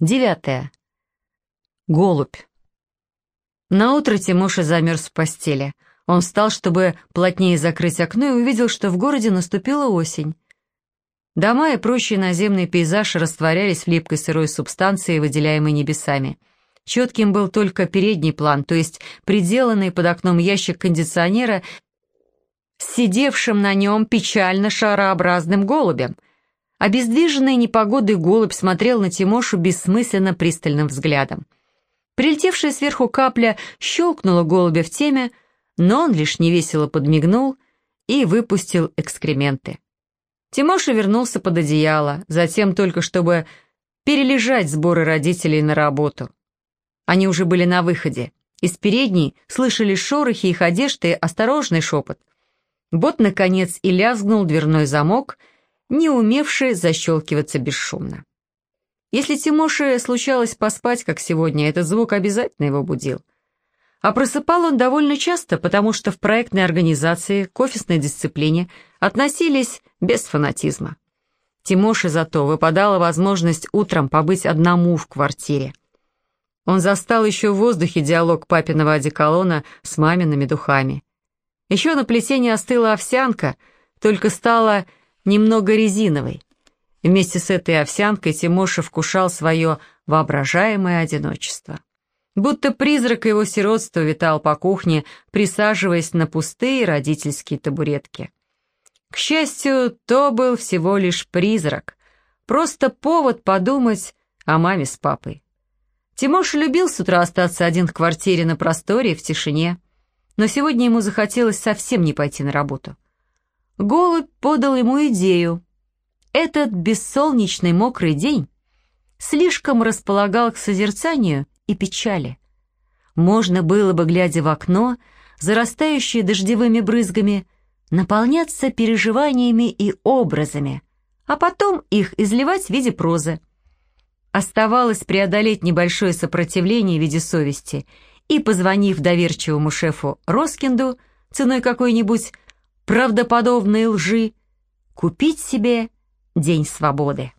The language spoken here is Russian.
Девятое. Голубь. Наутро Тимоша замерз в постели. Он встал, чтобы плотнее закрыть окно, и увидел, что в городе наступила осень. Дома и прочий наземный пейзаж растворялись в липкой сырой субстанции, выделяемой небесами. Четким был только передний план, то есть приделанный под окном ящик кондиционера сидевшим на нем печально шарообразным голубем. Обездвиженный непогодой голубь смотрел на Тимошу бессмысленно пристальным взглядом. Прилетевшая сверху капля щелкнула голубя в теме, но он лишь невесело подмигнул и выпустил экскременты. Тимоша вернулся под одеяло, затем только чтобы перележать сборы родителей на работу. Они уже были на выходе. Из передней слышали шорохи их одежды осторожный шепот. Вот, наконец, и лязгнул дверной замок, не умевший защелкиваться бесшумно. Если Тимоше случалось поспать, как сегодня, этот звук обязательно его будил. А просыпал он довольно часто, потому что в проектной организации к офисной дисциплине относились без фанатизма. Тимоше зато выпадала возможность утром побыть одному в квартире. Он застал еще в воздухе диалог папиного одеколона с мамиными духами. Еще на плетении остыла овсянка, только стала немного резиновой. Вместе с этой овсянкой Тимоша вкушал свое воображаемое одиночество. Будто призрак его сиротства витал по кухне, присаживаясь на пустые родительские табуретки. К счастью, то был всего лишь призрак, просто повод подумать о маме с папой. Тимоша любил с утра остаться один в квартире на просторе в тишине, но сегодня ему захотелось совсем не пойти на работу. Голубь подал ему идею. Этот бессолнечный мокрый день слишком располагал к созерцанию и печали. Можно было бы, глядя в окно, зарастающее дождевыми брызгами, наполняться переживаниями и образами, а потом их изливать в виде прозы. Оставалось преодолеть небольшое сопротивление в виде совести и, позвонив доверчивому шефу Роскинду ценой какой-нибудь правдоподобной лжи, купить себе день свободы.